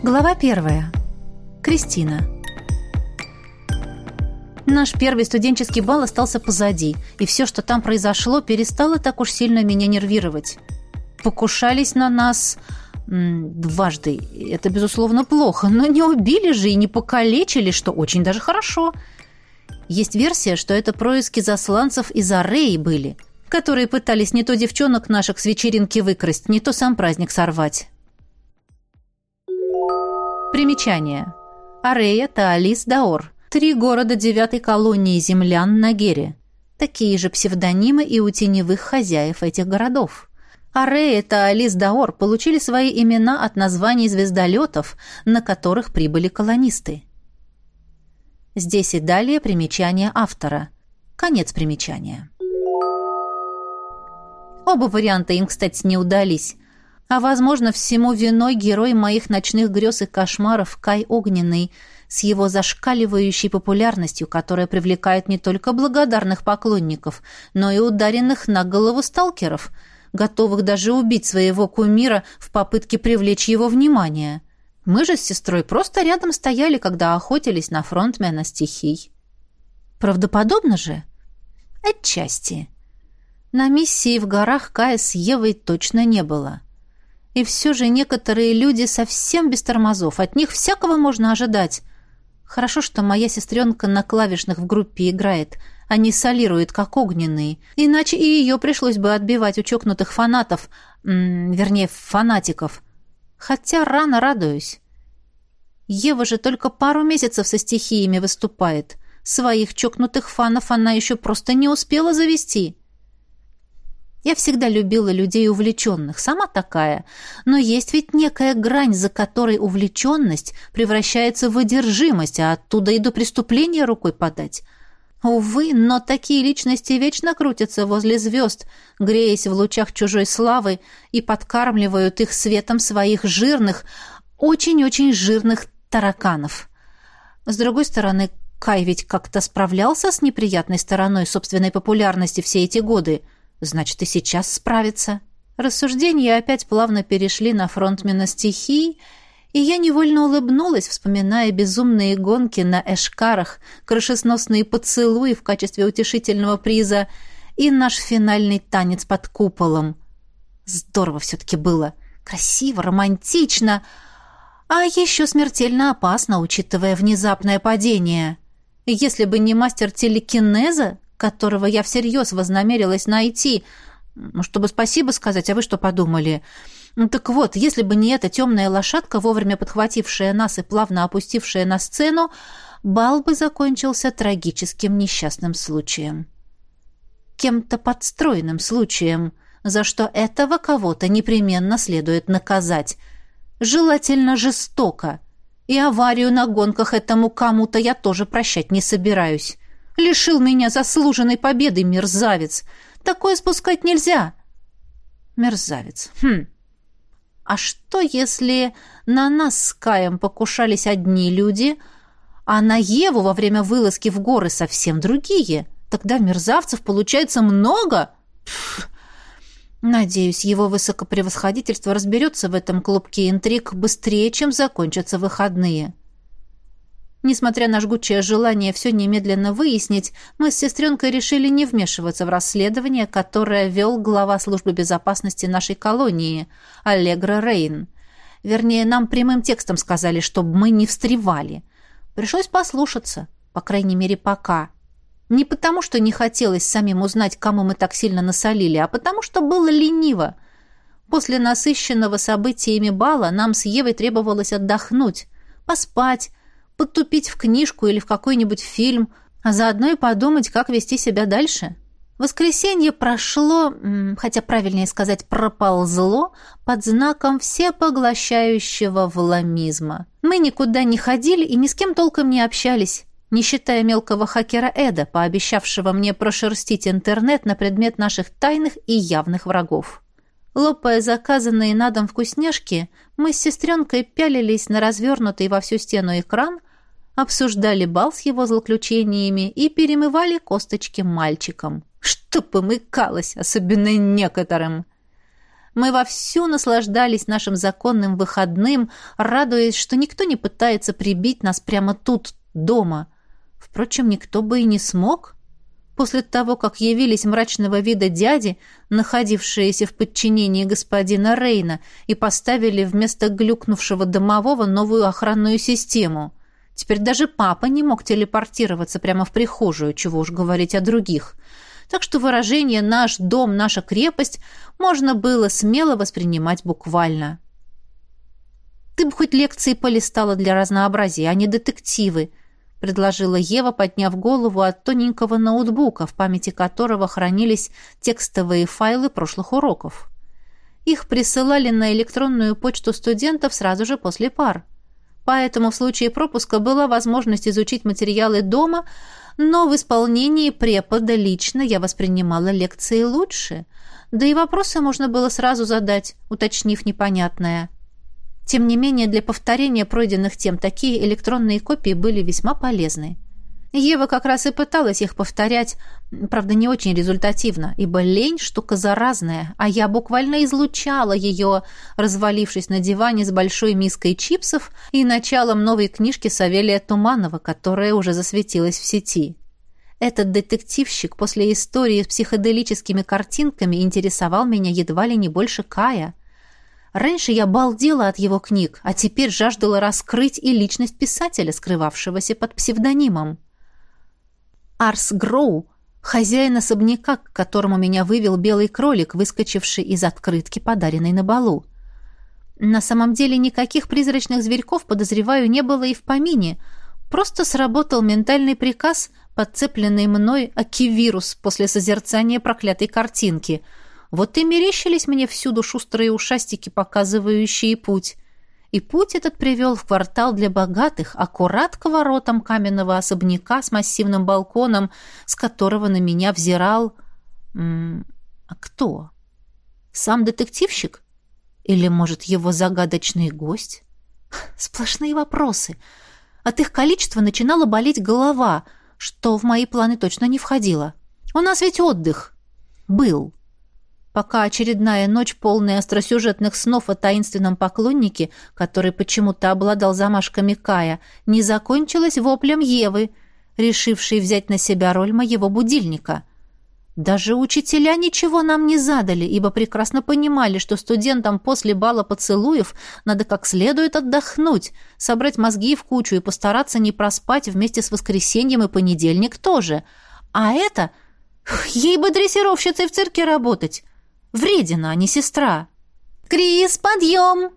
Глава первая. Кристина. Наш первый студенческий бал остался позади, и все, что там произошло, перестало так уж сильно меня нервировать. Покушались на нас дважды. Это, безусловно, плохо, но не убили же и не покалечили, что очень даже хорошо. Есть версия, что это происки засланцев из Ареи были, которые пытались не то девчонок наших с вечеринки выкрасть, не то сам праздник сорвать. Примечание. Арея, Таалис, Даор. Три города девятой колонии землян на Гере. Такие же псевдонимы и у теневых хозяев этих городов. Арея, Таалис, Даор получили свои имена от названий звездолетов, на которых прибыли колонисты. Здесь и далее примечание автора. Конец примечания. Оба варианта им, кстати, не удались. А, возможно, всему виной герой моих ночных грез и кошмаров Кай Огненный с его зашкаливающей популярностью, которая привлекает не только благодарных поклонников, но и ударенных на голову сталкеров, готовых даже убить своего кумира в попытке привлечь его внимание. Мы же с сестрой просто рядом стояли, когда охотились на фронтмена стихий. Правдоподобно же? Отчасти. На миссии в горах Кая с Евой точно не было. И все же некоторые люди совсем без тормозов, от них всякого можно ожидать. Хорошо, что моя сестренка на клавишных в группе играет, а не солирует, как огненный. Иначе и ее пришлось бы отбивать у чокнутых фанатов, м -м, вернее, фанатиков. Хотя рано радуюсь. Ева же только пару месяцев со стихиями выступает. Своих чокнутых фанов она еще просто не успела завести. Я всегда любила людей увлеченных, сама такая. Но есть ведь некая грань, за которой увлеченность превращается в одержимость, а оттуда и до преступления рукой подать. Увы, но такие личности вечно крутятся возле звезд, греясь в лучах чужой славы и подкармливают их светом своих жирных, очень-очень жирных тараканов. С другой стороны, Кай ведь как-то справлялся с неприятной стороной собственной популярности все эти годы. Значит, и сейчас справится. Рассуждения опять плавно перешли на фронтмена стихий, и я невольно улыбнулась, вспоминая безумные гонки на эшкарах, крышесносные поцелуи в качестве утешительного приза и наш финальный танец под куполом. Здорово все-таки было. Красиво, романтично, а еще смертельно опасно, учитывая внезапное падение. Если бы не мастер телекинеза, которого я всерьез вознамерилась найти, чтобы спасибо сказать, а вы что подумали?» Ну так вот, если бы не эта темная лошадка, вовремя подхватившая нас и плавно опустившая на сцену, бал бы закончился трагическим несчастным случаем. Кем-то подстроенным случаем, за что этого кого-то непременно следует наказать. Желательно жестоко. И аварию на гонках этому кому-то я тоже прощать не собираюсь. Лишил меня заслуженной победы, мерзавец. Такое спускать нельзя. Мерзавец. Хм. А что, если на нас с Каем покушались одни люди, а на Еву во время вылазки в горы совсем другие? Тогда мерзавцев получается много. Надеюсь, его высокопревосходительство разберется в этом клубке интриг быстрее, чем закончатся выходные. Несмотря на жгучее желание все немедленно выяснить, мы с сестренкой решили не вмешиваться в расследование, которое вел глава службы безопасности нашей колонии, Аллегра Рейн. Вернее, нам прямым текстом сказали, чтобы мы не встревали. Пришлось послушаться, по крайней мере, пока. Не потому, что не хотелось самим узнать, кому мы так сильно насолили, а потому, что было лениво. После насыщенного событиями бала нам с Евой требовалось отдохнуть, поспать, подтупить в книжку или в какой-нибудь фильм, а заодно и подумать, как вести себя дальше. Воскресенье прошло, хотя правильнее сказать проползло, под знаком всепоглощающего вламизма. Мы никуда не ходили и ни с кем толком не общались, не считая мелкого хакера Эда, пообещавшего мне прошерстить интернет на предмет наших тайных и явных врагов. Лопая заказанные на дом вкусняшки, мы с сестренкой пялились на развернутый во всю стену экран, обсуждали бал с его злоключениями и перемывали косточки мальчикам. Что помыкалось, особенно некоторым. Мы вовсю наслаждались нашим законным выходным, радуясь, что никто не пытается прибить нас прямо тут, дома. Впрочем, никто бы и не смог. После того, как явились мрачного вида дяди, находившиеся в подчинении господина Рейна, и поставили вместо глюкнувшего домового новую охранную систему. Теперь даже папа не мог телепортироваться прямо в прихожую, чего уж говорить о других. Так что выражение «наш дом, наша крепость» можно было смело воспринимать буквально. «Ты бы хоть лекции полистала для разнообразия, а не детективы», — предложила Ева, подняв голову от тоненького ноутбука, в памяти которого хранились текстовые файлы прошлых уроков. Их присылали на электронную почту студентов сразу же после пар. Поэтому в случае пропуска была возможность изучить материалы дома, но в исполнении препода лично я воспринимала лекции лучше. Да и вопросы можно было сразу задать, уточнив непонятное. Тем не менее, для повторения пройденных тем такие электронные копии были весьма полезны. Ева как раз и пыталась их повторять, правда, не очень результативно, ибо лень – штука заразная, а я буквально излучала ее, развалившись на диване с большой миской чипсов и началом новой книжки Савелия Туманова, которая уже засветилась в сети. Этот детективщик после истории с психоделическими картинками интересовал меня едва ли не больше Кая. Раньше я балдела от его книг, а теперь жаждала раскрыть и личность писателя, скрывавшегося под псевдонимом. Арс Гроу, хозяин особняка, к которому меня вывел белый кролик, выскочивший из открытки, подаренной на балу. На самом деле никаких призрачных зверьков, подозреваю, не было и в помине. Просто сработал ментальный приказ, подцепленный мной акивирус после созерцания проклятой картинки — вот и мерещились мне всюду шустрые ушастики, показывающие путь. И путь этот привел в квартал для богатых, аккурат к воротам каменного особняка с массивным балконом, с которого на меня взирал... М -м, а кто? Сам детективщик? Или, может, его загадочный гость? Сплошные вопросы. От их количества начинала болеть голова, что в мои планы точно не входило. У нас ведь отдых. Был пока очередная ночь, полная остросюжетных снов о таинственном поклоннике, который почему-то обладал замашками Кая, не закончилась воплем Евы, решившей взять на себя роль моего будильника. Даже учителя ничего нам не задали, ибо прекрасно понимали, что студентам после бала поцелуев надо как следует отдохнуть, собрать мозги в кучу и постараться не проспать вместе с воскресеньем и понедельник тоже. А это... Ей бы дрессировщицей в цирке работать. Вредина, а не сестра. «Крис, подъем!»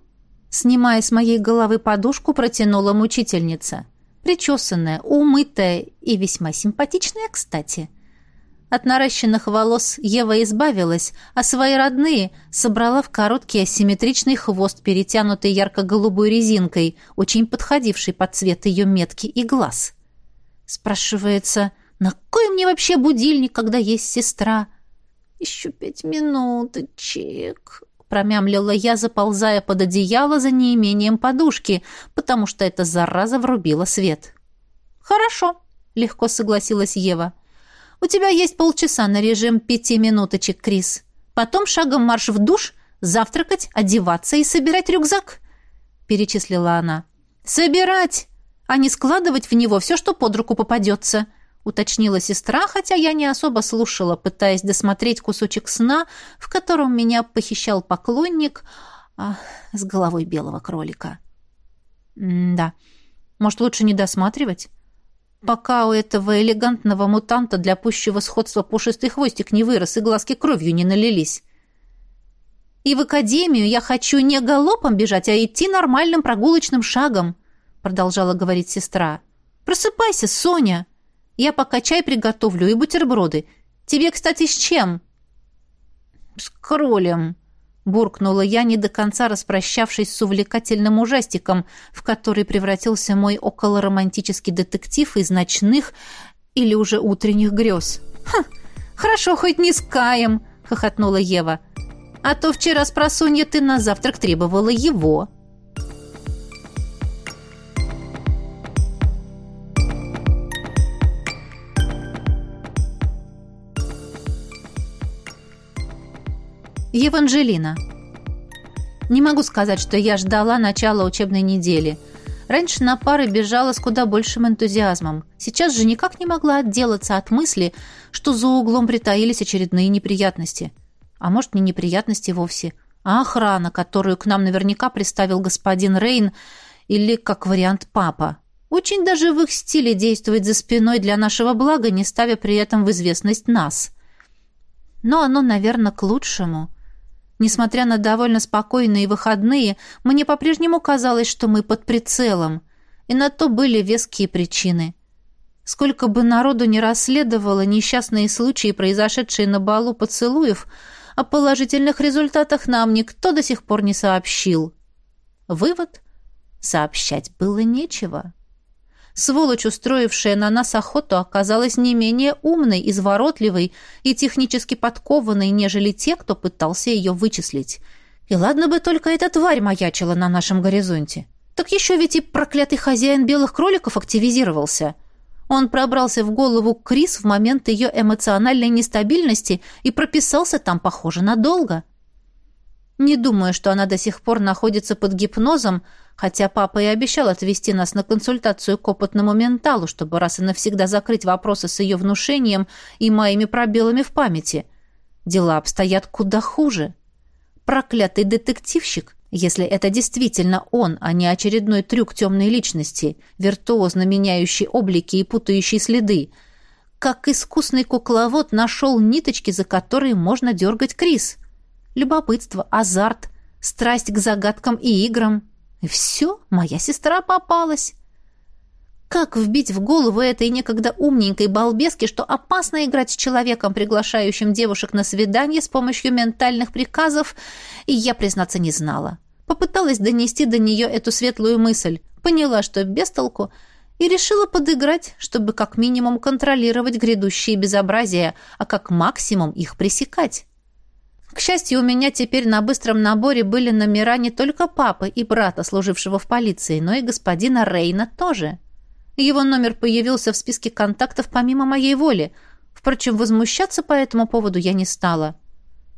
Снимая с моей головы подушку, протянула мучительница. Причесанная, умытая и весьма симпатичная, кстати. От наращенных волос Ева избавилась, а свои родные собрала в короткий асимметричный хвост, перетянутый ярко-голубой резинкой, очень подходивший под цвет ее метки и глаз. Спрашивается, на кой мне вообще будильник, когда есть сестра? — «Еще пять минуточек», — промямлила я, заползая под одеяло за неимением подушки, потому что эта зараза врубила свет. «Хорошо», — легко согласилась Ева. «У тебя есть полчаса на режим пяти минуточек, Крис. Потом шагом марш в душ, завтракать, одеваться и собирать рюкзак», — перечислила она. «Собирать, а не складывать в него все, что под руку попадется», — уточнила сестра, хотя я не особо слушала, пытаясь досмотреть кусочек сна, в котором меня похищал поклонник а, с головой белого кролика. М-да, может, лучше не досматривать? Пока у этого элегантного мутанта для пущего сходства пушистый хвостик не вырос и глазки кровью не налились. И в академию я хочу не галопом бежать, а идти нормальным прогулочным шагом, продолжала говорить сестра. Просыпайся, Соня. Я пока чай приготовлю и бутерброды. Тебе, кстати, с чем?» «С кролем», — буркнула я, не до конца распрощавшись с увлекательным ужастиком, в который превратился мой околоромантический детектив из ночных или уже утренних грез. «Ха, хорошо, хоть не с Каем», — хохотнула Ева. «А то вчера с просунья ты на завтрак требовала его». Еванжелина. Не могу сказать, что я ждала начала учебной недели. Раньше на пары бежала с куда большим энтузиазмом. Сейчас же никак не могла отделаться от мысли, что за углом притаились очередные неприятности. А может, не неприятности вовсе, а охрана, которую к нам наверняка приставил господин Рейн или, как вариант, папа. Очень даже в их стиле действовать за спиной для нашего блага, не ставя при этом в известность нас. Но оно, наверное, к лучшему – Несмотря на довольно спокойные выходные, мне по-прежнему казалось, что мы под прицелом. И на то были веские причины. Сколько бы народу не расследовало несчастные случаи, произошедшие на балу поцелуев, о положительных результатах нам никто до сих пор не сообщил. Вывод — сообщать было нечего. Сволочь, устроившая на нас охоту, оказалась не менее умной, изворотливой и технически подкованной, нежели те, кто пытался ее вычислить. И ладно бы только эта тварь маячила на нашем горизонте. Так еще ведь и проклятый хозяин белых кроликов активизировался. Он пробрался в голову Крис в момент ее эмоциональной нестабильности и прописался там, похоже, надолго. Не думаю, что она до сих пор находится под гипнозом, хотя папа и обещал отвезти нас на консультацию к опытному менталу, чтобы раз и навсегда закрыть вопросы с ее внушением и моими пробелами в памяти. Дела обстоят куда хуже. Проклятый детективщик, если это действительно он, а не очередной трюк темной личности, виртуозно меняющий облики и путающий следы, как искусный кукловод нашел ниточки, за которые можно дергать Крис. Любопытство, азарт, страсть к загадкам и играм — все, моя сестра попалась. Как вбить в голову этой некогда умненькой балбеске, что опасно играть с человеком, приглашающим девушек на свидание с помощью ментальных приказов, и я, признаться, не знала. Попыталась донести до нее эту светлую мысль, поняла, что без толку, и решила подыграть, чтобы как минимум контролировать грядущие безобразия, а как максимум их пресекать. К счастью, у меня теперь на быстром наборе были номера не только папы и брата, служившего в полиции, но и господина Рейна тоже. Его номер появился в списке контактов помимо моей воли. Впрочем, возмущаться по этому поводу я не стала.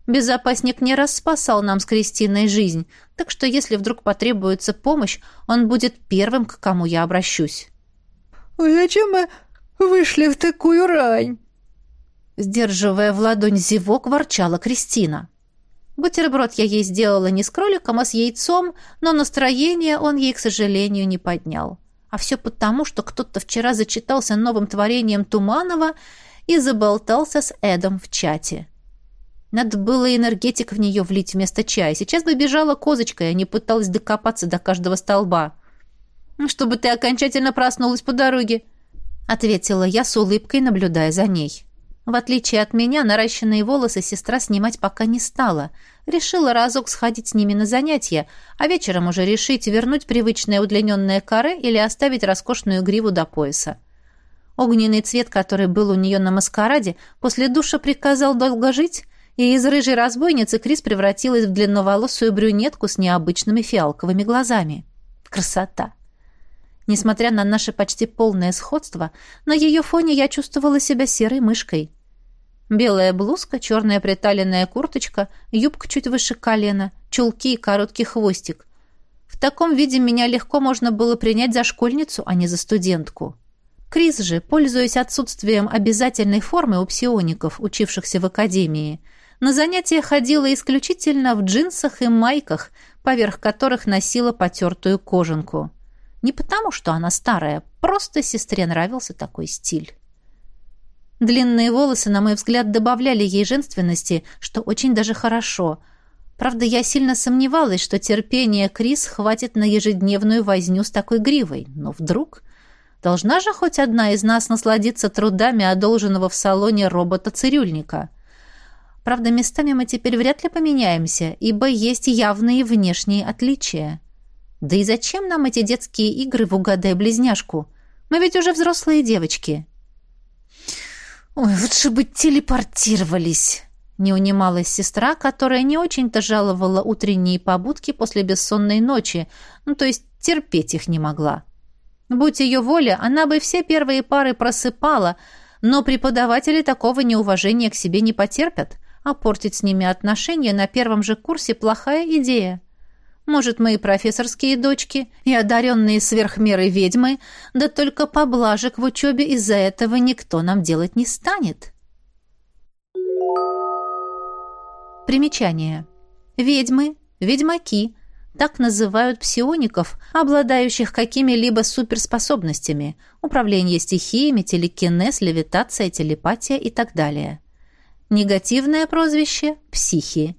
Безопасник не раз спасал нам с Кристиной жизнь, так что если вдруг потребуется помощь, он будет первым, к кому я обращусь. «Зачем мы вышли в такую рань?» Сдерживая в ладонь зевок, ворчала Кристина. Бутерброд я ей сделала не с кроликом, а с яйцом, но настроение он ей, к сожалению, не поднял. А все потому, что кто-то вчера зачитался новым творением Туманова и заболтался с Эдом в чате. Надо было энергетик в нее влить вместо чая. Сейчас бы бежала козочкой, а не пыталась докопаться до каждого столба. «Ну, «Чтобы ты окончательно проснулась по дороге», — ответила я с улыбкой, наблюдая за ней. В отличие от меня, наращенные волосы сестра снимать пока не стала. Решила разок сходить с ними на занятия, а вечером уже решить, вернуть привычное удлиненное каре или оставить роскошную гриву до пояса. Огненный цвет, который был у нее на маскараде, после душа приказал долго жить, и из рыжей разбойницы Крис превратилась в длинноволосую брюнетку с необычными фиалковыми глазами. Красота! Несмотря на наше почти полное сходство, на ее фоне я чувствовала себя серой мышкой. Белая блузка, черная приталенная курточка, юбка чуть выше колена, чулки и короткий хвостик. В таком виде меня легко можно было принять за школьницу, а не за студентку. Крис же, пользуясь отсутствием обязательной формы у псиоников, учившихся в академии, на занятия ходила исключительно в джинсах и майках, поверх которых носила потертую кожанку. Не потому, что она старая, просто сестре нравился такой стиль. Длинные волосы, на мой взгляд, добавляли ей женственности, что очень даже хорошо. Правда, я сильно сомневалась, что терпения Крис хватит на ежедневную возню с такой гривой. Но вдруг... Должна же хоть одна из нас насладиться трудами одолженного в салоне робота-цирюльника. Правда, местами мы теперь вряд ли поменяемся, ибо есть явные внешние отличия. Да и зачем нам эти детские игры в угадай близняшку? Мы ведь уже взрослые девочки. Ой, лучше бы телепортировались. Не унималась сестра, которая не очень-то жаловала утренние побудки после бессонной ночи, ну, то есть терпеть их не могла. Будь ее воля, она бы все первые пары просыпала, но преподаватели такого неуважения к себе не потерпят, а портить с ними отношения на первом же курсе плохая идея. Может, мы и профессорские дочки, и одаренные сверхмерой ведьмы, да только поблажек в учебе из-за этого никто нам делать не станет. Примечание. Ведьмы, ведьмаки, так называют псиоников, обладающих какими-либо суперспособностями, управление стихиями, телекинез, левитация, телепатия и так далее. Негативное прозвище – психи.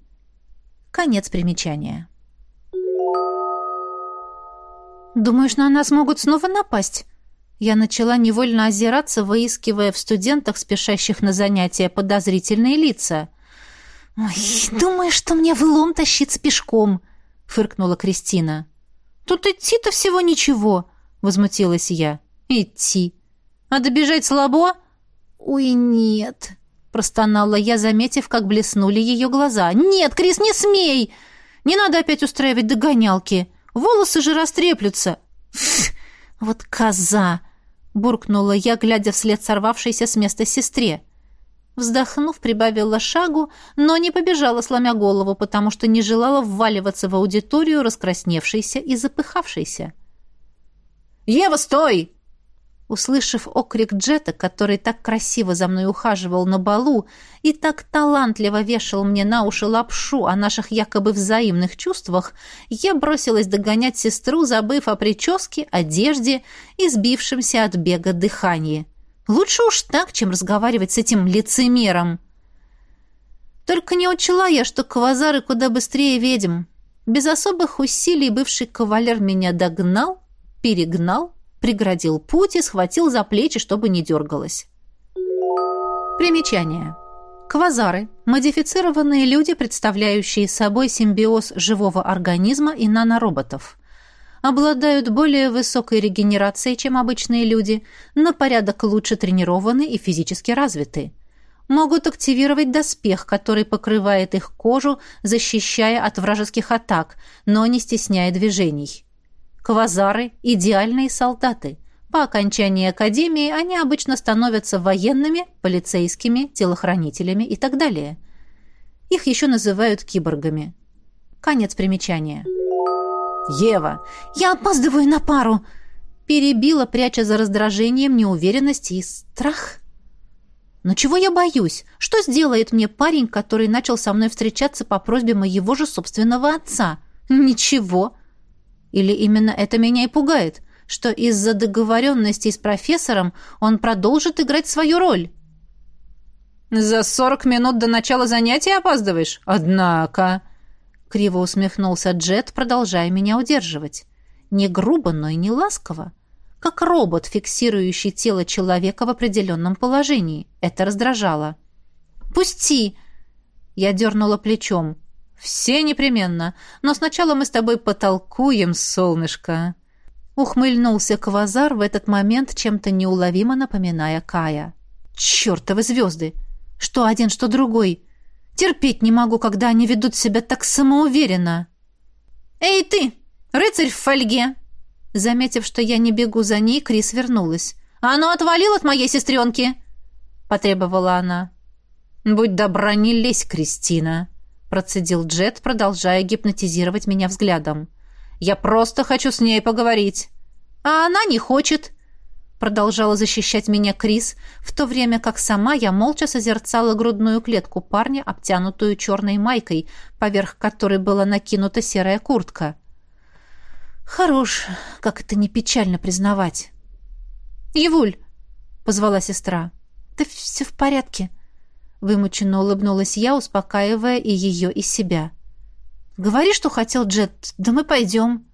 Конец примечания. «Думаешь, на нас могут снова напасть?» Я начала невольно озираться, выискивая в студентах, спешащих на занятия, подозрительные лица. «Ой, думаешь, что мне в лом тащиться пешком?» — фыркнула Кристина. «Тут идти-то всего ничего», — возмутилась я. «Идти. А добежать слабо?» «Ой, нет», — простонала я, заметив, как блеснули ее глаза. «Нет, Крис, не смей! Не надо опять устраивать догонялки. Волосы же растреплются!» «Вот коза!» — буркнула я, глядя вслед сорвавшейся с места сестре. Вздохнув, прибавила шагу, но не побежала, сломя голову, потому что не желала вваливаться в аудиторию, раскрасневшейся и запыхавшейся. «Ева, стой!» Услышав окрик Джета, который так красиво за мной ухаживал на балу и так талантливо вешал мне на уши лапшу о наших якобы взаимных чувствах, я бросилась догонять сестру, забыв о прическе, одежде и сбившемся от бега дыхании. Лучше уж так, чем разговаривать с этим лицемером. Только не учла я, что квазары куда быстрее ведьм. Без особых усилий бывший кавалер меня догнал, перегнал, преградил путь и схватил за плечи, чтобы не дергалась. Примечание. Квазары – модифицированные люди, представляющие собой симбиоз живого организма и нанороботов – обладают более высокой регенерацией, чем обычные люди, на порядок лучше тренированы и физически развиты. Могут активировать доспех, который покрывает их кожу, защищая от вражеских атак, но не стесняя движений. Квазары – идеальные солдаты. По окончании академии они обычно становятся военными, полицейскими, телохранителями и так далее. Их еще называют киборгами. Конец примечания. «Ева, я опаздываю на пару!» Перебила, пряча за раздражением неуверенность и страх. «Но чего я боюсь? Что сделает мне парень, который начал со мной встречаться по просьбе моего же собственного отца? Ничего!» Или именно это меня и пугает, что из-за договоренности с профессором он продолжит играть свою роль? «За сорок минут до начала занятия опаздываешь? Однако...» Криво усмехнулся Джет, продолжая меня удерживать. Не грубо, но и не ласково. Как робот, фиксирующий тело человека в определенном положении. Это раздражало. «Пусти!» Я дернула плечом. «Все непременно. Но сначала мы с тобой потолкуем, солнышко!» Ухмыльнулся Квазар в этот момент, чем-то неуловимо напоминая Кая. «Чертовы звезды! Что один, что другой! Терпеть не могу, когда они ведут себя так самоуверенно. «Эй, ты! Рыцарь в фольге!» Заметив, что я не бегу за ней, Крис вернулась. «А ну, отвалил от моей сестренки!» Потребовала она. «Будь добра, не лезь, Кристина!» Процедил Джет, продолжая гипнотизировать меня взглядом. «Я просто хочу с ней поговорить!» «А она не хочет!» Продолжала защищать меня Крис, в то время как сама я молча созерцала грудную клетку парня, обтянутую черной майкой, поверх которой была накинута серая куртка. Хорош, как это не печально признавать. «Евуль!» — позвала сестра. «Да все в порядке!» Вымученно улыбнулась я, успокаивая и ее, и себя. «Говори, что хотел Джет, да мы пойдем!»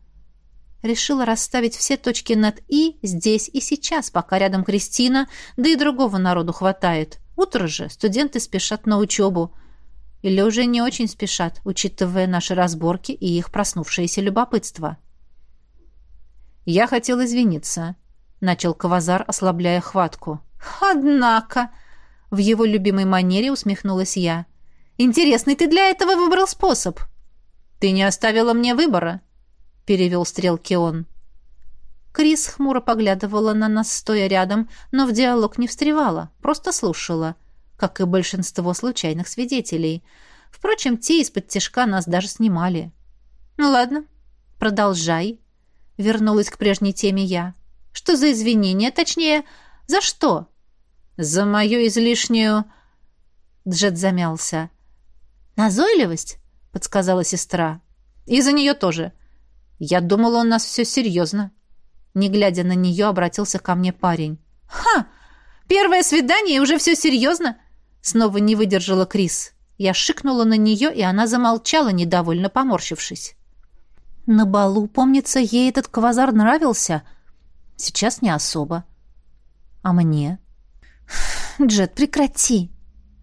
Решила расставить все точки над «и» здесь и сейчас, пока рядом Кристина, да и другого народу хватает. Утро же, студенты спешат на учебу. Или уже не очень спешат, учитывая наши разборки и их проснувшееся любопытство. «Я хотел извиниться», — начал Кавазар, ослабляя хватку. «Однако...» — в его любимой манере усмехнулась я. «Интересный ты для этого выбрал способ». «Ты не оставила мне выбора», — перевел стрелки он. Крис хмуро поглядывала на нас, стоя рядом, но в диалог не встревала, просто слушала, как и большинство случайных свидетелей. Впрочем, те из-под тяжка нас даже снимали. «Ну ладно, продолжай. Вернулась к прежней теме я. Что за извинения? Точнее, за что? За мою излишнюю... Джет замялся. «Назойливость?» — подсказала сестра. «И за нее тоже. Я думала, у нас все серьезно». Не глядя на нее, обратился ко мне парень. «Ха! Первое свидание, и уже все серьезно?» Снова не выдержала Крис. Я шикнула на нее, и она замолчала, недовольно поморщившись. На балу, помнится, ей этот квазар нравился. Сейчас не особо. А мне? «Джет, прекрати!»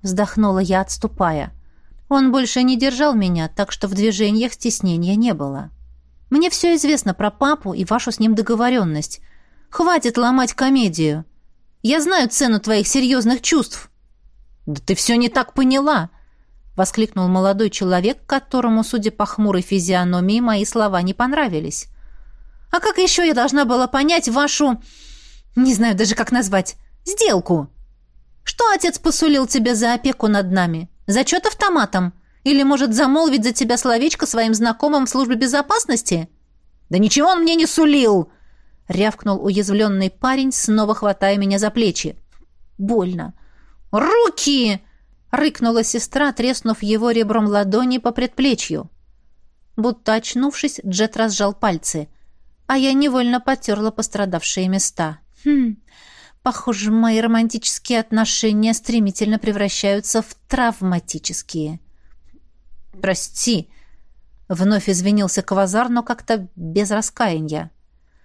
Вздохнула я, отступая. Он больше не держал меня, так что в движениях стеснения не было. «Мне все известно про папу и вашу с ним договоренность. Хватит ломать комедию!» Я знаю цену твоих серьезных чувств». «Да ты все не так поняла!» — воскликнул молодой человек, которому, судя по хмурой физиономии, мои слова не понравились. «А как еще я должна была понять вашу... не знаю даже, как назвать... сделку? Что отец посулил тебе за опеку над нами? Зачет автоматом? Или, может, замолвить за тебя словечко своим знакомым в службе безопасности?» «Да ничего он мне не сулил!» — рявкнул уязвленный парень, снова хватая меня за плечи. «Больно!» «Руки!» — рыкнула сестра, треснув его ребром ладони по предплечью. Будто очнувшись, Джет разжал пальцы, а я невольно потерла пострадавшие места. «Хм, похоже, мои романтические отношения стремительно превращаются в травматические». «Прости!» — вновь извинился Квазар, но как-то без раскаяния.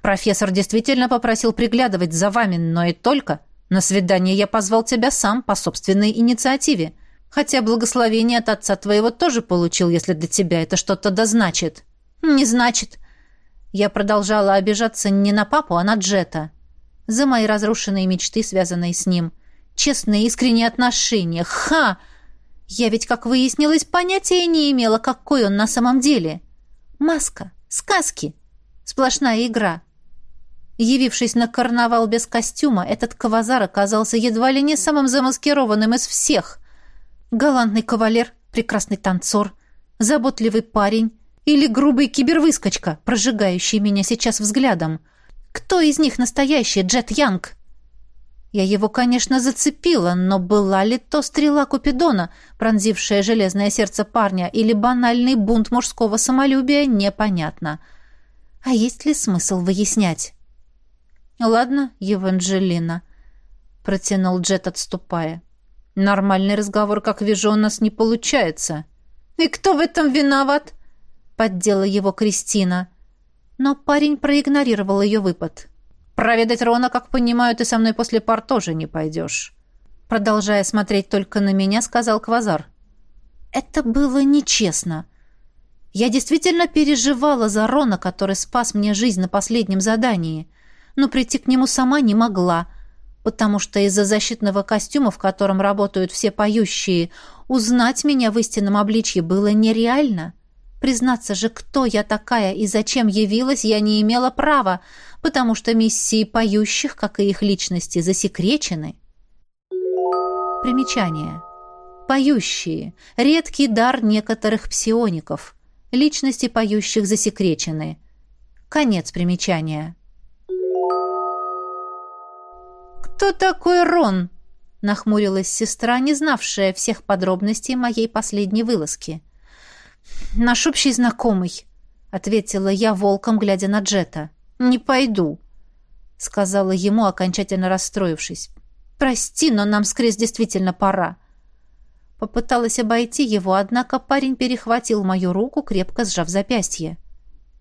Профессор действительно попросил приглядывать за вами, но и только. На свидание я позвал тебя сам по собственной инициативе. Хотя благословение от отца твоего тоже получил, если для тебя это что-то да значит. Не значит. Я продолжала обижаться не на папу, а на Джета. За мои разрушенные мечты, связанные с ним. Честные искренние отношения. Ха! Я ведь, как выяснилось, понятия не имела, какой он на самом деле. Маска. Сказки. Сплошная игра. Явившись на карнавал без костюма, этот кавазар оказался едва ли не самым замаскированным из всех. Галантный кавалер, прекрасный танцор, заботливый парень или грубый кибервыскочка, прожигающий меня сейчас взглядом. Кто из них настоящий Джет Янг? Я его, конечно, зацепила, но была ли то стрела Купидона, пронзившая железное сердце парня, или банальный бунт мужского самолюбия, непонятно. А есть ли смысл выяснять? «Ладно, Еванжелина», — протянул Джет, отступая. «Нормальный разговор, как вижу, у нас не получается». «И кто в этом виноват?» — поддела его Кристина. Но парень проигнорировал ее выпад. «Проведать Рона, как понимаю, ты со мной после пар тоже не пойдешь». Продолжая смотреть только на меня, сказал Квазар. «Это было нечестно. Я действительно переживала за Рона, который спас мне жизнь на последнем задании но прийти к нему сама не могла, потому что из-за защитного костюма, в котором работают все поющие, узнать меня в истинном обличье было нереально. Признаться же, кто я такая и зачем явилась, я не имела права, потому что миссии поющих, как и их личности, засекречены. Примечание. Поющие. Редкий дар некоторых псиоников. Личности поющих засекречены. Конец примечания. «Кто такой Рон?» — нахмурилась сестра, не знавшая всех подробностей моей последней вылазки. «Наш общий знакомый», — ответила я волком, глядя на Джета. «Не пойду», — сказала ему, окончательно расстроившись. «Прости, но нам с Крис действительно пора». Попыталась обойти его, однако парень перехватил мою руку, крепко сжав запястье.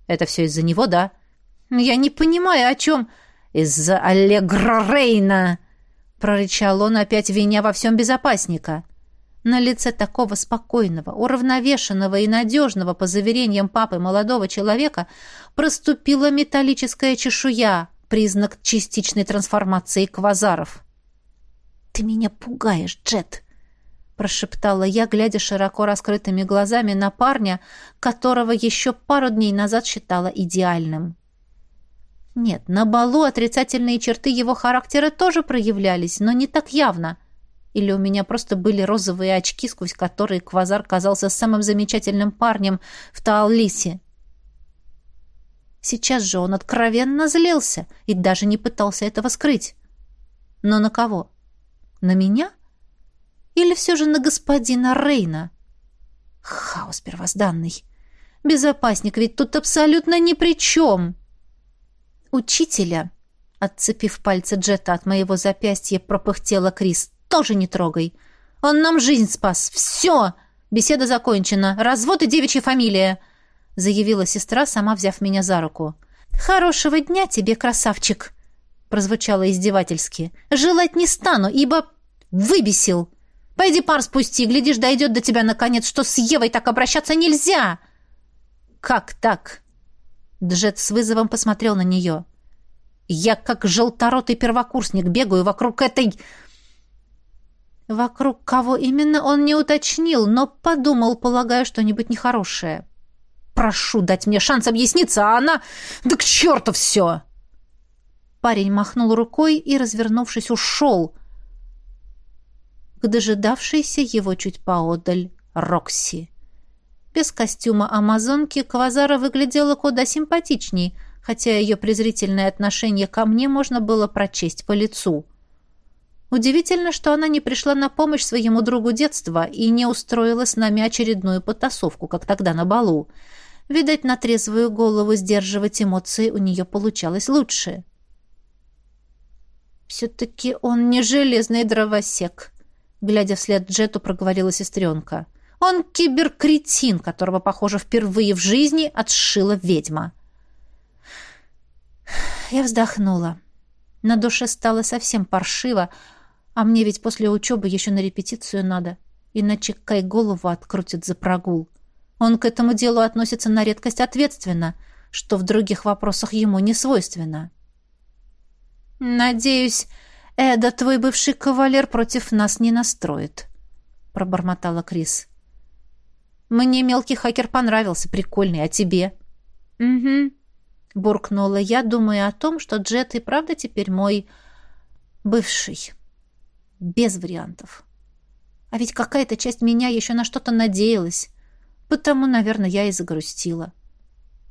«Это все из-за него, да?» «Я не понимаю, о чем...» «Из-за Аллегра Рейна!» — прорычал он, опять виня во всем безопасника. На лице такого спокойного, уравновешенного и надежного, по заверениям папы молодого человека, проступила металлическая чешуя, признак частичной трансформации квазаров. «Ты меня пугаешь, Джет!» — прошептала я, глядя широко раскрытыми глазами на парня, которого еще пару дней назад считала идеальным. Нет, на балу отрицательные черты его характера тоже проявлялись, но не так явно. Или у меня просто были розовые очки, сквозь которые Квазар казался самым замечательным парнем в Тааллисе. Сейчас же он откровенно злился и даже не пытался этого скрыть. Но на кого? На меня? Или все же на господина Рейна? Хаос первозданный. Безопасник ведь тут абсолютно ни при чем. Учителя, отцепив пальцы Джета от моего запястья, пропыхтела Крис. Тоже не трогай. Он нам жизнь спас. Все! Беседа закончена. Развод и девичья фамилия заявила сестра, сама взяв меня за руку. «Хорошего дня тебе, красавчик!» прозвучало издевательски. «Желать не стану, ибо выбесил! Пойди пар спусти, глядишь, дойдет до тебя наконец, что с Евой так обращаться нельзя!» «Как так?» Джет с вызовом посмотрел на нее. «Я как желторотый первокурсник бегаю вокруг этой...» Вокруг кого именно он не уточнил, но подумал, полагая что-нибудь нехорошее прошу дать мне шанс объясниться, а она... Да к черту все!» Парень махнул рукой и, развернувшись, ушел к дожидавшейся его чуть поодаль Рокси. Без костюма амазонки Квазара выглядела куда симпатичней, хотя ее презрительное отношение ко мне можно было прочесть по лицу. Удивительно, что она не пришла на помощь своему другу детства и не устроила с нами очередную потасовку, как тогда на балу. Видать, на трезвую голову сдерживать эмоции у нее получалось лучше. «Все-таки он не железный дровосек», — глядя вслед Джету, проговорила сестренка. «Он киберкретин, которого, похоже, впервые в жизни отшила ведьма». Я вздохнула. На душе стало совсем паршиво, а мне ведь после учебы еще на репетицию надо, иначе Кай голову открутит за прогул. Он к этому делу относится на редкость ответственно, что в других вопросах ему не свойственно. «Надеюсь, Эда, твой бывший кавалер, против нас не настроит», — пробормотала Крис. «Мне мелкий хакер понравился, прикольный, а тебе?» «Угу», — буркнула я, думая о том, что Джет и правда теперь мой бывший. Без вариантов. А ведь какая-то часть меня еще на что-то надеялась. Потому, наверное, я и загрустила.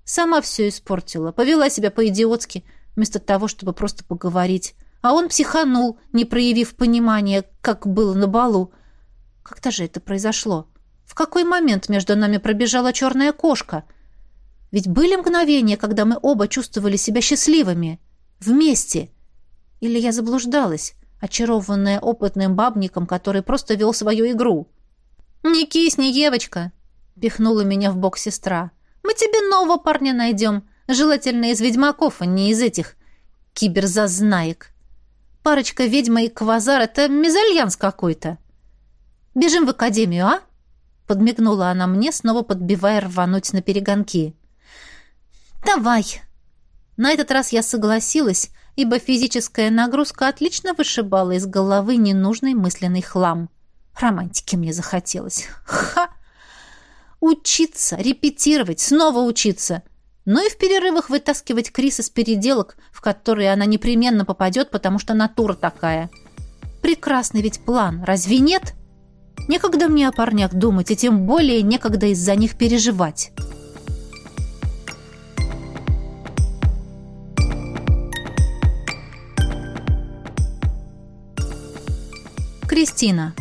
Сама все испортила, повела себя по-идиотски, вместо того, чтобы просто поговорить. А он психанул, не проявив понимания, как было на балу. Когда же это произошло? В какой момент между нами пробежала черная кошка? Ведь были мгновения, когда мы оба чувствовали себя счастливыми. Вместе. Или я заблуждалась, очарованная опытным бабником, который просто вел свою игру? «Не кисни, девочка!» пихнула меня в бок сестра. «Мы тебе нового парня найдем. Желательно из ведьмаков, а не из этих киберзазнаек. Парочка ведьма и квазар — это мезальянс какой-то. Бежим в академию, а?» Подмигнула она мне, снова подбивая рвануть на перегонки. «Давай!» На этот раз я согласилась, ибо физическая нагрузка отлично вышибала из головы ненужный мысленный хлам. Романтики мне захотелось. Ха! Учиться, репетировать, снова учиться. Ну и в перерывах вытаскивать Крис из переделок, в которые она непременно попадет, потому что натура такая. Прекрасный ведь план, разве нет? Некогда мне о парнях думать, и тем более некогда из-за них переживать. Кристина.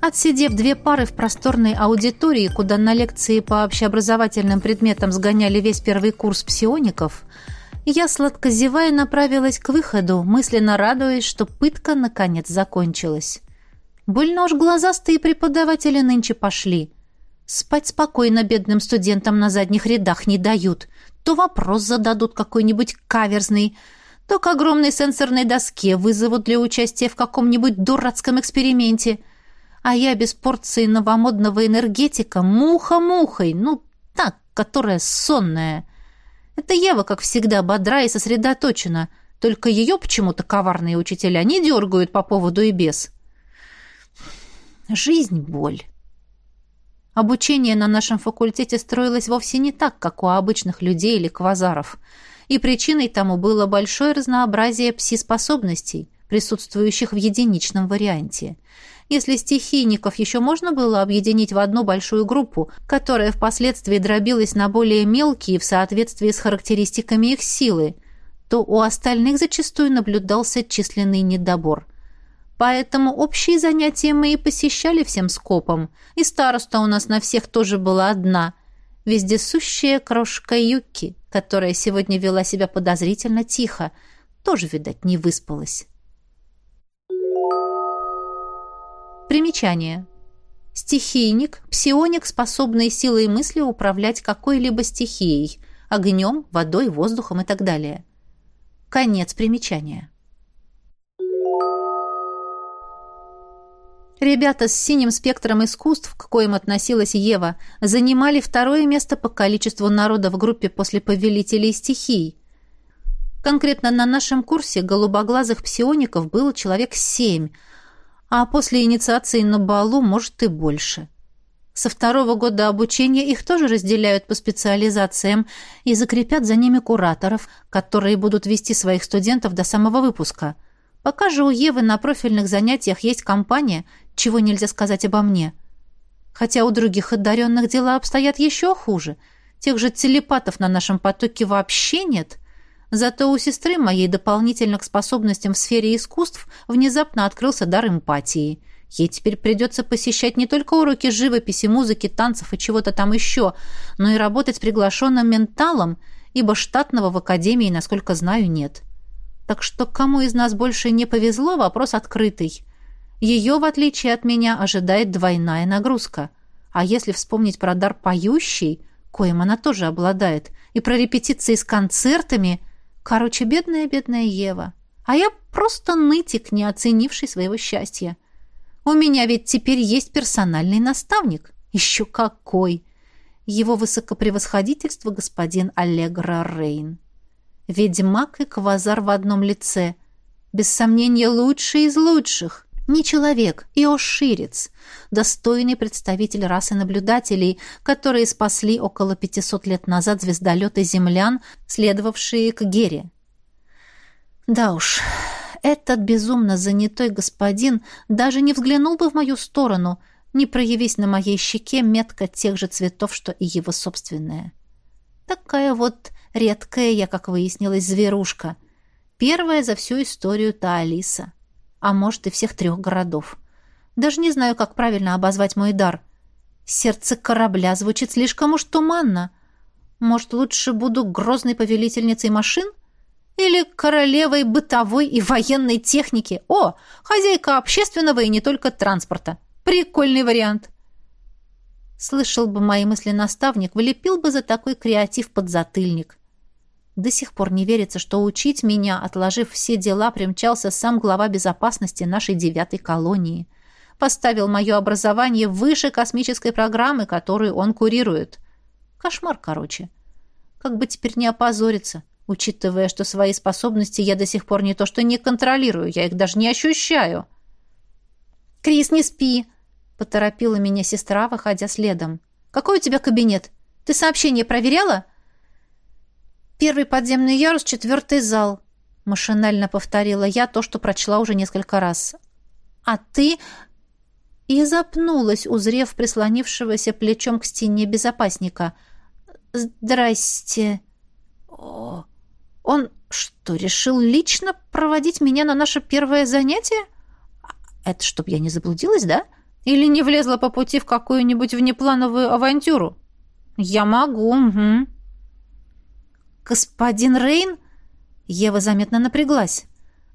Отсидев две пары в просторной аудитории, куда на лекции по общеобразовательным предметам сгоняли весь первый курс псиоников, я, сладко зевая, направилась к выходу, мысленно радуясь, что пытка наконец закончилась. Больно уж глазастые преподаватели нынче пошли. Спать спокойно бедным студентам на задних рядах не дают. То вопрос зададут какой-нибудь каверзный, то к огромной сенсорной доске вызовут для участия в каком-нибудь дурацком эксперименте – а я без порции новомодного энергетика муха-мухой, ну, так, которая сонная. Это Ева, как всегда, бодра и сосредоточена, только ее почему-то коварные учителя не дергают по поводу и без. Жизнь — боль. Обучение на нашем факультете строилось вовсе не так, как у обычных людей или квазаров, и причиной тому было большое разнообразие пси-способностей, присутствующих в единичном варианте — Если стихийников еще можно было объединить в одну большую группу, которая впоследствии дробилась на более мелкие в соответствии с характеристиками их силы, то у остальных зачастую наблюдался численный недобор. Поэтому общие занятия мы и посещали всем скопом, и староста у нас на всех тоже была одна – вездесущая крошка Юки, которая сегодня вела себя подозрительно тихо, тоже, видать, не выспалась. Примечание. Стихийник – псионик, способный силой мысли управлять какой-либо стихией – огнем, водой, воздухом и так далее. Конец примечания. Ребята с синим спектром искусств, к коим относилась Ева, занимали второе место по количеству народа в группе после повелителей стихий. Конкретно на нашем курсе голубоглазых псиоников было человек семь – а после инициации на балу, может, и больше. Со второго года обучения их тоже разделяют по специализациям и закрепят за ними кураторов, которые будут вести своих студентов до самого выпуска. Пока же у Евы на профильных занятиях есть компания, чего нельзя сказать обо мне. Хотя у других одаренных дела обстоят еще хуже. Тех же телепатов на нашем потоке вообще нет – Зато у сестры моей дополнительно к способностям в сфере искусств внезапно открылся дар эмпатии. Ей теперь придется посещать не только уроки живописи, музыки, танцев и чего-то там еще, но и работать с приглашенным менталом, ибо штатного в академии, насколько знаю, нет. Так что кому из нас больше не повезло, вопрос открытый. Ее, в отличие от меня, ожидает двойная нагрузка. А если вспомнить про дар поющий, коим она тоже обладает, и про репетиции с концертами – Короче, бедная-бедная Ева. А я просто нытик, не оценивший своего счастья. У меня ведь теперь есть персональный наставник. Еще какой! Его высокопревосходительство господин Аллегра Рейн. Ведьмак и квазар в одном лице. Без сомнения, лучший из лучших. Не человек, иоширец, достойный представитель расы наблюдателей, которые спасли около 500 лет назад звездолеты землян, следовавшие к Гере. Да уж, этот безумно занятой господин даже не взглянул бы в мою сторону, не проявись на моей щеке метка тех же цветов, что и его собственная. Такая вот редкая я, как выяснилось, зверушка. Первая за всю историю та а может и всех трех городов. Даже не знаю, как правильно обозвать мой дар. Сердце корабля звучит слишком уж туманно. Может, лучше буду грозной повелительницей машин? Или королевой бытовой и военной техники? О, хозяйка общественного и не только транспорта. Прикольный вариант. Слышал бы мои мысли наставник, влепил бы за такой креатив под затыльник. До сих пор не верится, что учить меня, отложив все дела, примчался сам глава безопасности нашей девятой колонии. Поставил мое образование выше космической программы, которую он курирует. Кошмар, короче. Как бы теперь не опозориться, учитывая, что свои способности я до сих пор не то что не контролирую, я их даже не ощущаю. «Крис, не спи!» — поторопила меня сестра, выходя следом. «Какой у тебя кабинет? Ты сообщение проверяла?» «Первый подземный ярус, четвертый зал», — машинально повторила я то, что прочла уже несколько раз. «А ты...» И запнулась, узрев прислонившегося плечом к стене безопасника. «Здрасте». О, «Он что, решил лично проводить меня на наше первое занятие? Это чтоб я не заблудилась, да? Или не влезла по пути в какую-нибудь внеплановую авантюру? Я могу, угу». «Господин Рейн?» Ева заметно напряглась.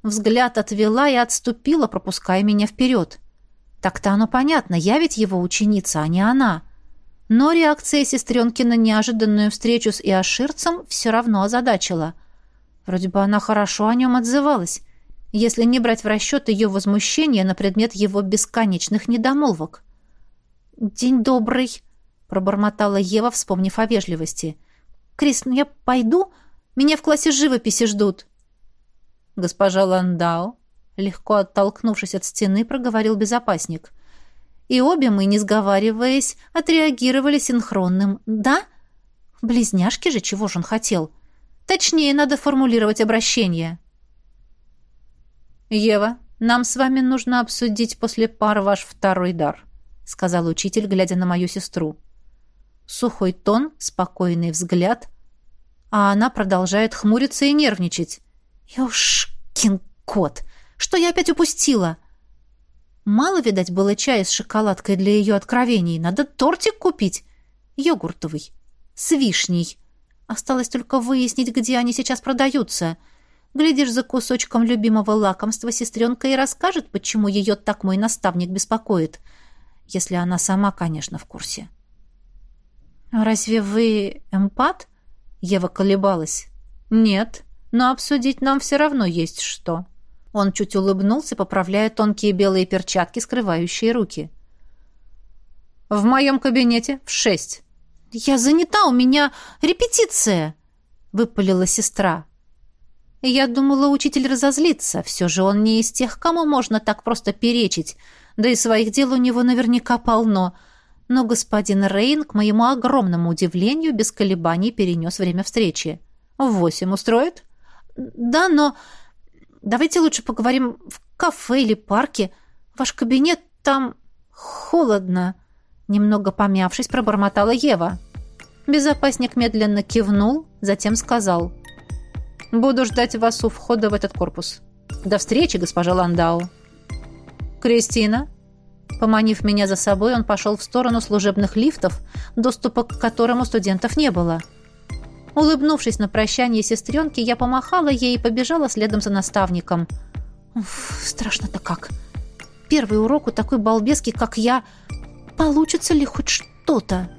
Взгляд отвела и отступила, пропуская меня вперед. Так-то оно понятно, я ведь его ученица, а не она. Но реакция сестренки на неожиданную встречу с Иоширцем все равно озадачила. Вроде бы она хорошо о нем отзывалась, если не брать в расчет ее возмущение на предмет его бесконечных недомолвок. «День добрый», — пробормотала Ева, вспомнив о вежливости. «Крис, ну я пойду? Меня в классе живописи ждут». «Госпожа Ландау», легко оттолкнувшись от стены, проговорил безопасник. И обе мы, не сговариваясь, отреагировали синхронным «да». Близняшки же, чего же он хотел? Точнее, надо формулировать обращение. «Ева, Нам с вами нужно обсудить после пар ваш второй дар», — сказал учитель, глядя на мою сестру. Сухой тон, спокойный взгляд, а она продолжает хмуриться и нервничать. «Ёшкин кот! Что я опять упустила?» Мало, видать, было чая с шоколадкой для ее откровений. Надо тортик купить. Йогуртовый. С вишней. Осталось только выяснить, где они сейчас продаются. Глядишь, за кусочком любимого лакомства сестренка и расскажет, почему ее так мой наставник беспокоит. Если она сама, конечно, в курсе. «Разве вы эмпат?» Ева колебалась. «Нет, но обсудить нам все равно есть что». Он чуть улыбнулся, поправляя тонкие белые перчатки, скрывающие руки. «В моем кабинете в шесть». «Я занята, у меня репетиция!» — выпалила сестра. Я думала, учитель разозлится. Все же он не из тех, кому можно так просто перечить. Да и своих дел у него наверняка полно. Но господин Рейн, к моему огромному удивлению, без колебаний перенес время встречи. «В восемь устроит?» «Да, но давайте лучше поговорим в кафе или парке. Ваш кабинет там холодно». Немного помявшись, пробормотала Ева. Безопасник медленно кивнул, затем сказал. «Буду ждать вас у входа в этот корпус. До встречи, госпожа Ландау». «Кристина?» Поманив меня за собой, он пошел в сторону служебных лифтов, доступа к которым у студентов не было. Улыбнувшись на прощание сестренке, я помахала ей и побежала следом за наставником. Страшно-то как. Первый урок у такой балбески, как я. Получится ли хоть что-то?»